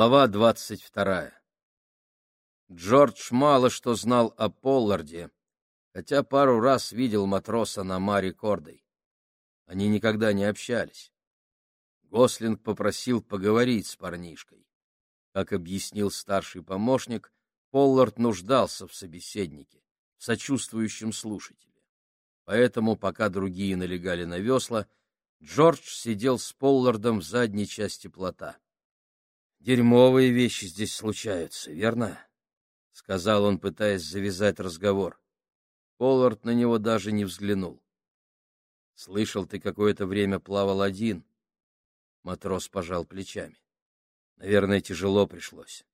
Глава двадцать вторая. Джордж мало что знал о Полларде, хотя пару раз видел матроса на Маре Кордой. Они никогда не общались. Гослинг попросил поговорить с парнишкой. Как объяснил старший помощник, Поллард нуждался в собеседнике, в сочувствующем слушателе. Поэтому, пока другие налегали на весла, Джордж сидел с Поллардом в задней части плота. Дерьмовые вещи здесь случаются, верно? — сказал он, пытаясь завязать разговор. Поллард на него даже не взглянул. — Слышал, ты какое-то время плавал один. Матрос пожал плечами. — Наверное, тяжело пришлось.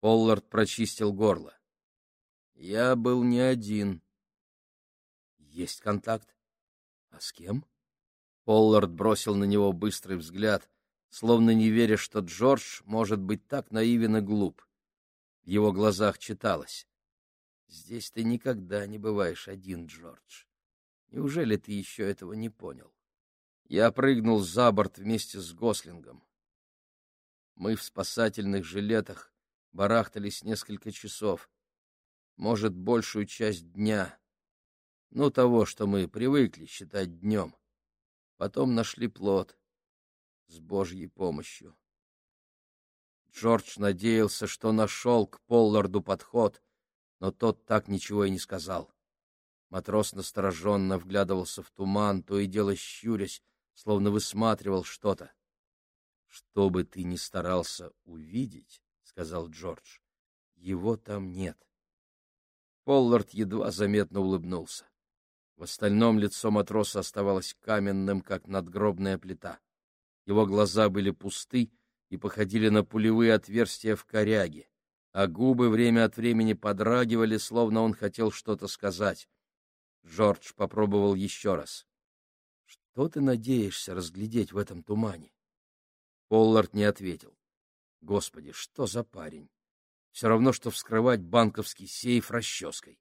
Поллард прочистил горло. — Я был не один. — Есть контакт? — А с кем? Поллард бросил на него быстрый взгляд — словно не веря, что Джордж может быть так наивен и глуп. В его глазах читалось. «Здесь ты никогда не бываешь один, Джордж. Неужели ты еще этого не понял?» Я прыгнул за борт вместе с Гослингом. Мы в спасательных жилетах барахтались несколько часов, может, большую часть дня. Ну, того, что мы привыкли считать днем. Потом нашли плод с Божьей помощью. Джордж надеялся, что нашел к Полларду подход, но тот так ничего и не сказал. Матрос настороженно вглядывался в туман, то и дело щурясь, словно высматривал что-то. — Что бы ты ни старался увидеть, — сказал Джордж, — его там нет. Поллард едва заметно улыбнулся. В остальном лицо матроса оставалось каменным, как надгробная плита. Его глаза были пусты и походили на пулевые отверстия в коряге, а губы время от времени подрагивали, словно он хотел что-то сказать. Джордж попробовал еще раз. — Что ты надеешься разглядеть в этом тумане? Поллард не ответил. — Господи, что за парень? Все равно, что вскрывать банковский сейф расческой.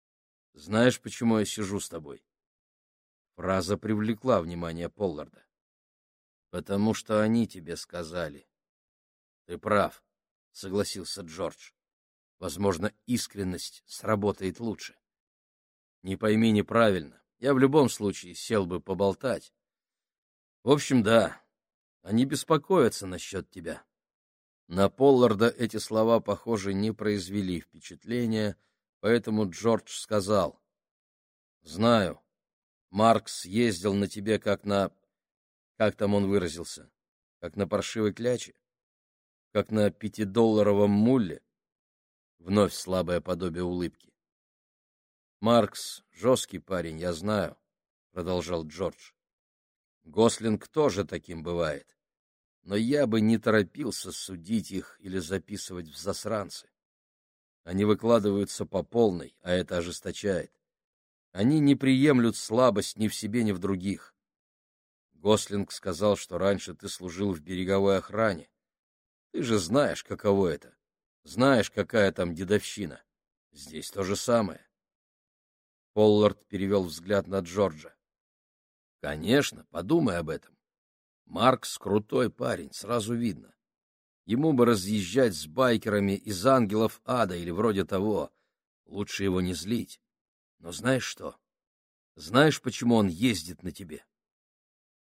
— Знаешь, почему я сижу с тобой? Фраза привлекла внимание Полларда. Потому что они тебе сказали. Ты прав, согласился Джордж. Возможно, искренность сработает лучше. Не пойми неправильно. Я в любом случае сел бы поболтать. В общем, да, они беспокоятся насчет тебя. На Полларда эти слова, похоже, не произвели впечатления, поэтому Джордж сказал. — Знаю, Маркс ездил на тебе как на как там он выразился? Как на паршивой кляче? Как на пятидолларовом мулле? Вновь слабое подобие улыбки. «Маркс — жесткий парень, я знаю», — продолжал Джордж. «Гослинг тоже таким бывает. Но я бы не торопился судить их или записывать в засранцы. Они выкладываются по полной, а это ожесточает. Они не приемлют слабость ни в себе, ни в других. Гослинг сказал, что раньше ты служил в береговой охране. Ты же знаешь, каково это. Знаешь, какая там дедовщина. Здесь то же самое. Поллард перевел взгляд на Джорджа. Конечно, подумай об этом. Маркс крутой парень, сразу видно. Ему бы разъезжать с байкерами из ангелов ада или вроде того. Лучше его не злить. Но знаешь что? Знаешь, почему он ездит на тебе?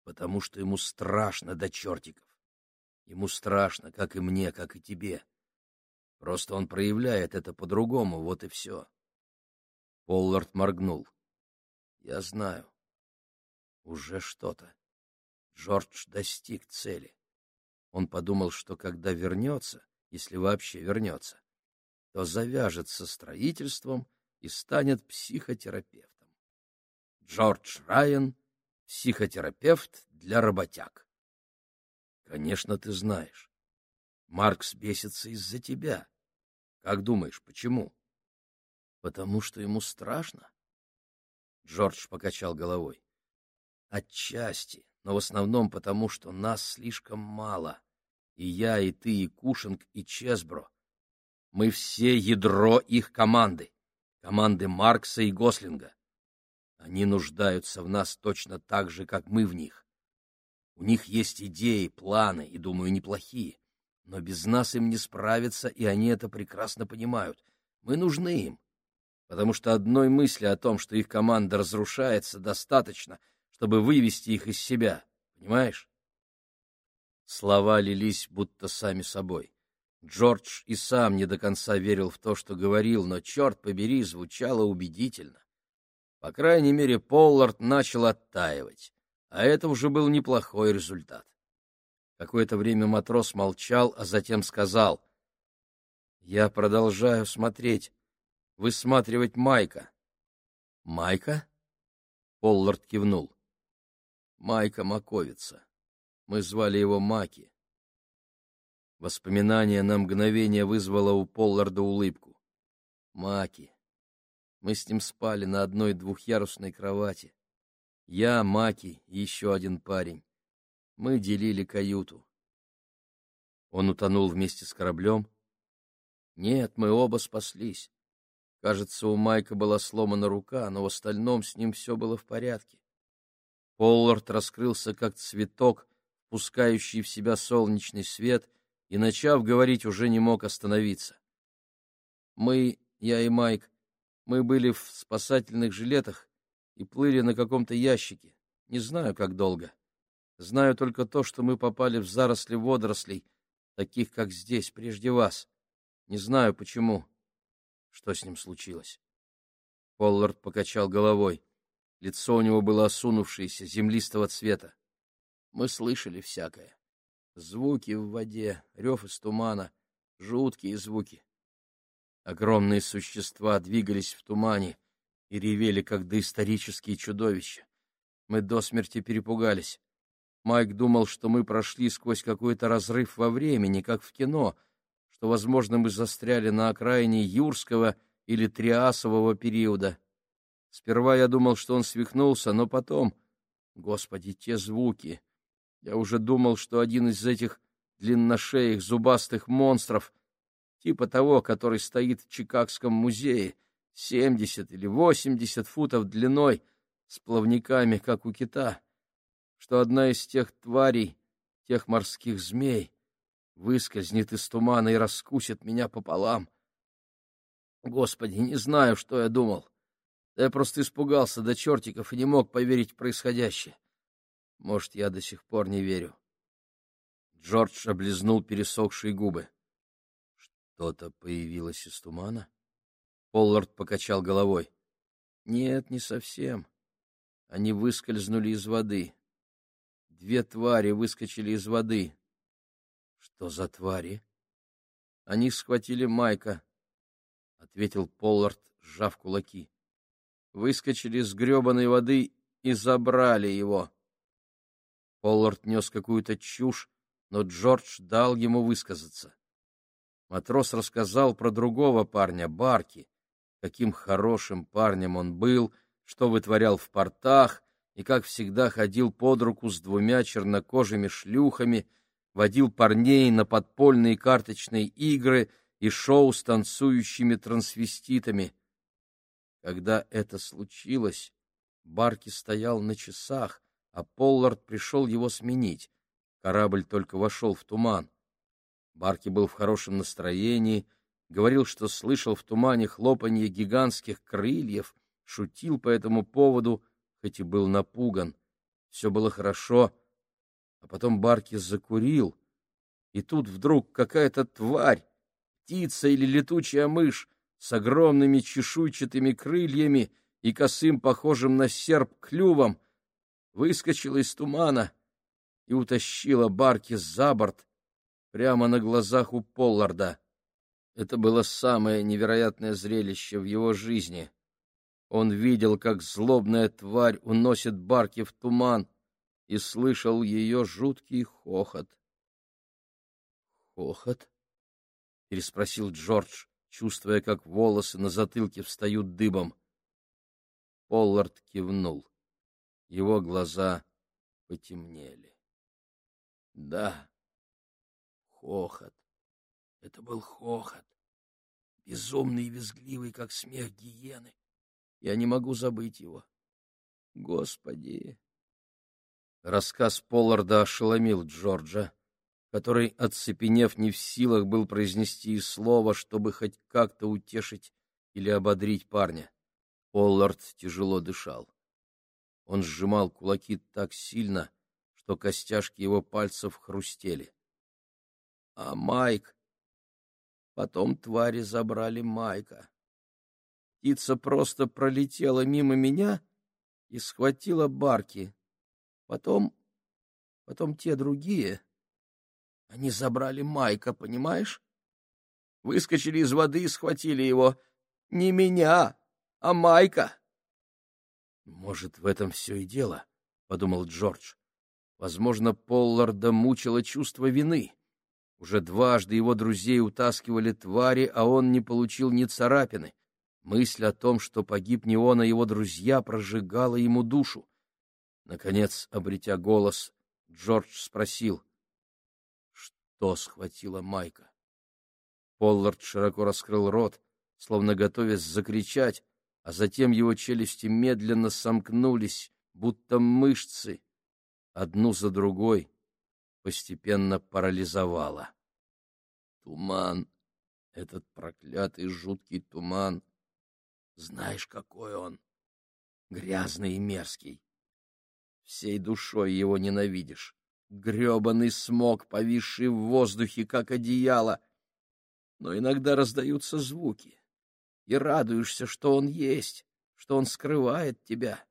Потому что ему страшно до чертиков. Ему страшно, как и мне, как и тебе. Просто он проявляет это по-другому, вот и все. Поллард моргнул. Я знаю. Уже что-то. Джордж достиг цели. Он подумал, что когда вернется, если вообще вернется, то завяжет со строительством и станет психотерапевтом. Джордж Райан психотерапевт для работяг. Конечно, ты знаешь. Маркс бесится из-за тебя. Как думаешь, почему? Потому что ему страшно? Джордж покачал головой. Отчасти, но в основном потому, что нас слишком мало. И я, и ты, и Кушинг, и Чесбро. Мы все ядро их команды. Команды Маркса и Гослинга. Они нуждаются в нас точно так же, как мы в них. У них есть идеи, планы, и, думаю, неплохие. Но без нас им не справиться, и они это прекрасно понимают. Мы нужны им, потому что одной мысли о том, что их команда разрушается, достаточно, чтобы вывести их из себя, понимаешь? Слова лились будто сами собой. Джордж и сам не до конца верил в то, что говорил, но, черт побери, звучало убедительно. По крайней мере, Поллард начал оттаивать, а это уже был неплохой результат. Какое-то время матрос молчал, а затем сказал, «Я продолжаю смотреть, высматривать Майка». «Майка?» Поллард кивнул. «Майка Маковица. Мы звали его Маки. Воспоминание на мгновение вызвало у Полларда улыбку. Маки. Мы с ним спали на одной двухъярусной кровати. Я, Маки и еще один парень. Мы делили каюту. Он утонул вместе с кораблем? Нет, мы оба спаслись. Кажется, у Майка была сломана рука, но в остальном с ним все было в порядке. Поллард раскрылся, как цветок, пускающий в себя солнечный свет, и, начав говорить, уже не мог остановиться. Мы, я и Майк, мы были в спасательных жилетах и плыли на каком-то ящике. Не знаю, как долго. Знаю только то, что мы попали в заросли водорослей, таких, как здесь, прежде вас. Не знаю, почему. Что с ним случилось? Поллард покачал головой. Лицо у него было осунувшееся, землистого цвета. Мы слышали всякое. Звуки в воде, рев из тумана, жуткие звуки. Огромные существа двигались в тумане и ревели, как доисторические чудовища. Мы до смерти перепугались. Майк думал, что мы прошли сквозь какой-то разрыв во времени, как в кино, что, возможно, мы застряли на окраине юрского или триасового периода. Сперва я думал, что он свихнулся, но потом... Господи, те звуки! Я уже думал, что один из этих длинношеих зубастых монстров, типа того, который стоит в Чикагском музее, семьдесят или восемьдесят футов длиной, с плавниками, как у кита, что одна из тех тварей, тех морских змей, выскользнет из тумана и раскусит меня пополам. Господи, не знаю, что я думал. я просто испугался до чертиков и не мог поверить в происходящее. Может, я до сих пор не верю. Джордж облизнул пересохшие губы. Что-то появилось из тумана? Поллард покачал головой. Нет, не совсем. Они выскользнули из воды. Две твари выскочили из воды. Что за твари? Они схватили Майка, — ответил Поллард, сжав кулаки. Выскочили из гребаной воды и забрали его. Поллард нес какую-то чушь, но Джордж дал ему высказаться. Матрос рассказал про другого парня, Барки, каким хорошим парнем он был, что вытворял в портах и, как всегда, ходил под руку с двумя чернокожими шлюхами, водил парней на подпольные карточные игры и шоу с танцующими трансвеститами. Когда это случилось, Барки стоял на часах, а Поллард пришел его сменить. Корабль только вошел в туман. Барки был в хорошем настроении, говорил, что слышал в тумане хлопанье гигантских крыльев, шутил по этому поводу, хоть и был напуган. Все было хорошо, а потом Барки закурил, и тут вдруг какая-то тварь, птица или летучая мышь с огромными чешуйчатыми крыльями и косым, похожим на серп, клювом — выскочила из тумана и утащила Барки за борт прямо на глазах у Полларда. Это было самое невероятное зрелище в его жизни. Он видел, как злобная тварь уносит Барки в туман, и слышал ее жуткий хохот. «Хохот?» — переспросил Джордж, чувствуя, как волосы на затылке встают дыбом. Поллард кивнул. Его глаза потемнели. Да, хохот. Это был хохот. Безумный и визгливый, как смех гиены. Я не могу забыть его. Господи! Рассказ Полларда ошеломил Джорджа. который, оцепенев, не в силах был произнести и слова, чтобы хоть как-то утешить или ободрить парня. Поллард тяжело дышал. Он сжимал кулаки так сильно, что костяшки его пальцев хрустели. А Майк... Потом твари забрали Майка. Птица просто пролетела мимо меня и схватила барки. Потом... Потом те другие... Они забрали Майка, понимаешь? Выскочили из воды и схватили его. Не меня, а Майка. Может, в этом все и дело, — подумал Джордж. Возможно, Полларда мучило чувство вины. Уже дважды его друзей утаскивали твари, а он не получил ни царапины. Мысль о том, что погиб не он, а его друзья, прожигала ему душу. Наконец, обретя голос, Джордж спросил, что схватила Майка. Поллард широко раскрыл рот, словно готовясь закричать, а затем его челюсти медленно сомкнулись, будто мышцы, одну за другой, постепенно парализовало. Туман, этот проклятый жуткий туман, знаешь, какой он, грязный и мерзкий. Всей душой его ненавидишь. Гребаный смог, повисший в воздухе, как одеяло. Но иногда раздаются звуки и радуешься, что он есть, что он скрывает тебя.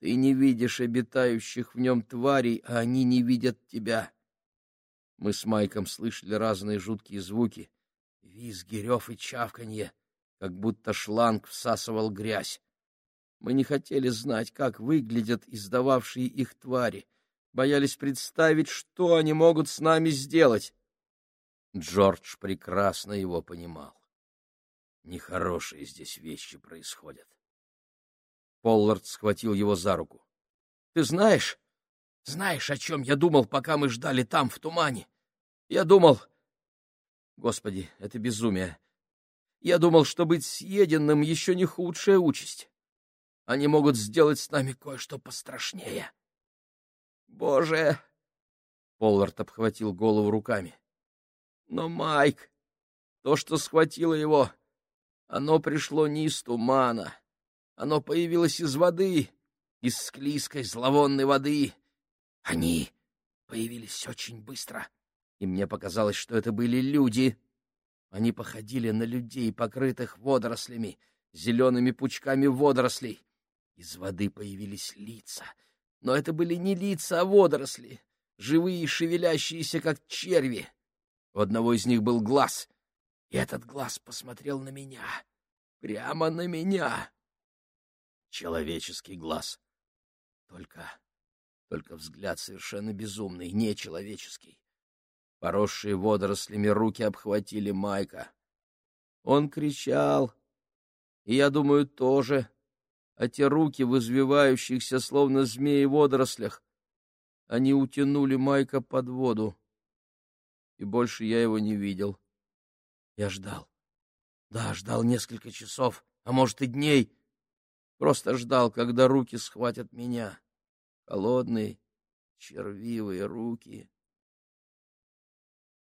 Ты не видишь обитающих в нем тварей, а они не видят тебя. Мы с Майком слышали разные жуткие звуки, визги, рев и чавканье, как будто шланг всасывал грязь. Мы не хотели знать, как выглядят издававшие их твари, боялись представить, что они могут с нами сделать. Джордж прекрасно его понимал. Нехорошие здесь вещи происходят. Поллард схватил его за руку. — Ты знаешь, знаешь, о чем я думал, пока мы ждали там, в тумане? Я думал... Господи, это безумие. Я думал, что быть съеденным еще не худшая участь. Они могут сделать с нами кое-что пострашнее. Боже! Поллард обхватил голову руками. Но, Майк, то, что схватило его, оно пришло не из тумана. Оно появилось из воды, из склизкой зловонной воды. Они появились очень быстро, и мне показалось, что это были люди. Они походили на людей, покрытых водорослями, зелеными пучками водорослей. Из воды появились лица, но это были не лица, а водоросли, живые, шевелящиеся, как черви. У одного из них был глаз — и этот глаз посмотрел на меня. Прямо на меня. Человеческий глаз. Только... Только взгляд совершенно безумный, нечеловеческий. Поросшие водорослями руки обхватили Майка. Он кричал, и, я думаю, тоже, а те руки в извивающихся, словно змеи водорослях, они утянули Майка под воду, и больше я его не видел. Я ждал. Да, ждал несколько часов, а может и дней. Просто ждал, когда руки схватят меня. Холодные, червивые руки.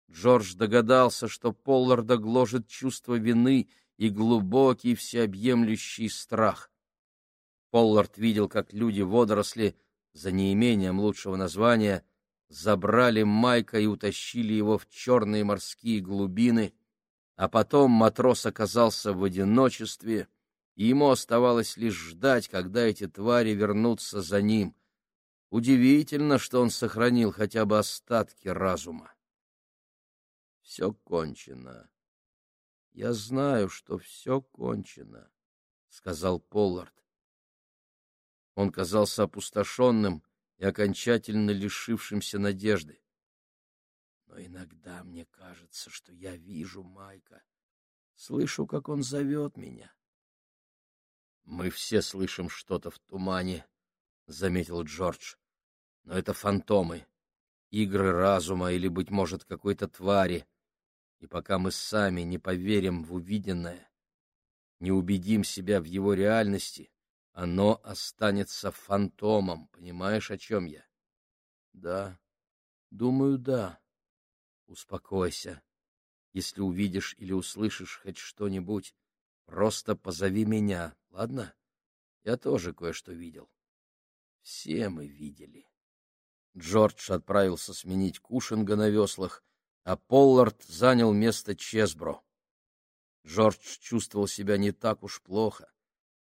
Джордж догадался, что Полларда гложет чувство вины и глубокий всеобъемлющий страх. Поллард видел, как люди-водоросли, за неимением лучшего названия, забрали Майка и утащили его в черные морские глубины — а потом матрос оказался в одиночестве, ему оставалось лишь ждать, когда эти твари вернутся за ним. Удивительно, что он сохранил хотя бы остатки разума. Все кончено. Я знаю, что все кончено, — сказал Поллард. Он казался опустошенным и окончательно лишившимся надежды. Но иногда мне кажется, что я вижу Майка. Слышу, как он зовет меня. — Мы все слышим что-то в тумане, — заметил Джордж. — Но это фантомы, игры разума или, быть может, какой-то твари. И пока мы сами не поверим в увиденное, не убедим себя в его реальности, оно останется фантомом. Понимаешь, о чем я? — Да, думаю, да. Успокойся. Если увидишь или услышишь хоть что-нибудь, просто позови меня, ладно? Я тоже кое-что видел. Все мы видели. Джордж отправился сменить Кушинга на веслах, а Поллард занял место Чесбро. Джордж чувствовал себя не так уж плохо.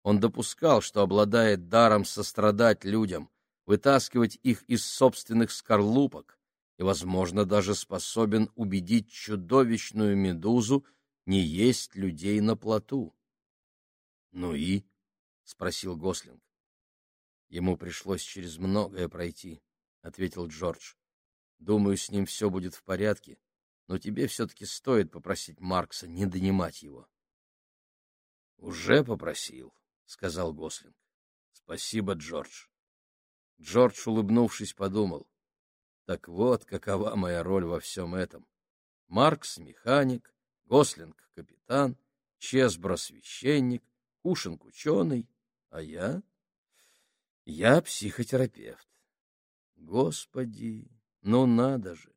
Он допускал, что обладает даром сострадать людям, вытаскивать их из собственных скорлупок и, возможно, даже способен убедить чудовищную медузу не есть людей на плоту. — Ну и? — спросил Гослинг. — Ему пришлось через многое пройти, — ответил Джордж. — Думаю, с ним все будет в порядке, но тебе все-таки стоит попросить Маркса не донимать его. — Уже попросил, — сказал Гослинг. — Спасибо, Джордж. Джордж, улыбнувшись, подумал. Так вот, какова моя роль во всем этом. Маркс — механик, Гослинг — капитан, Чесбро — священник, Кушинг — ученый, а я... Я психотерапевт. Господи, ну надо же!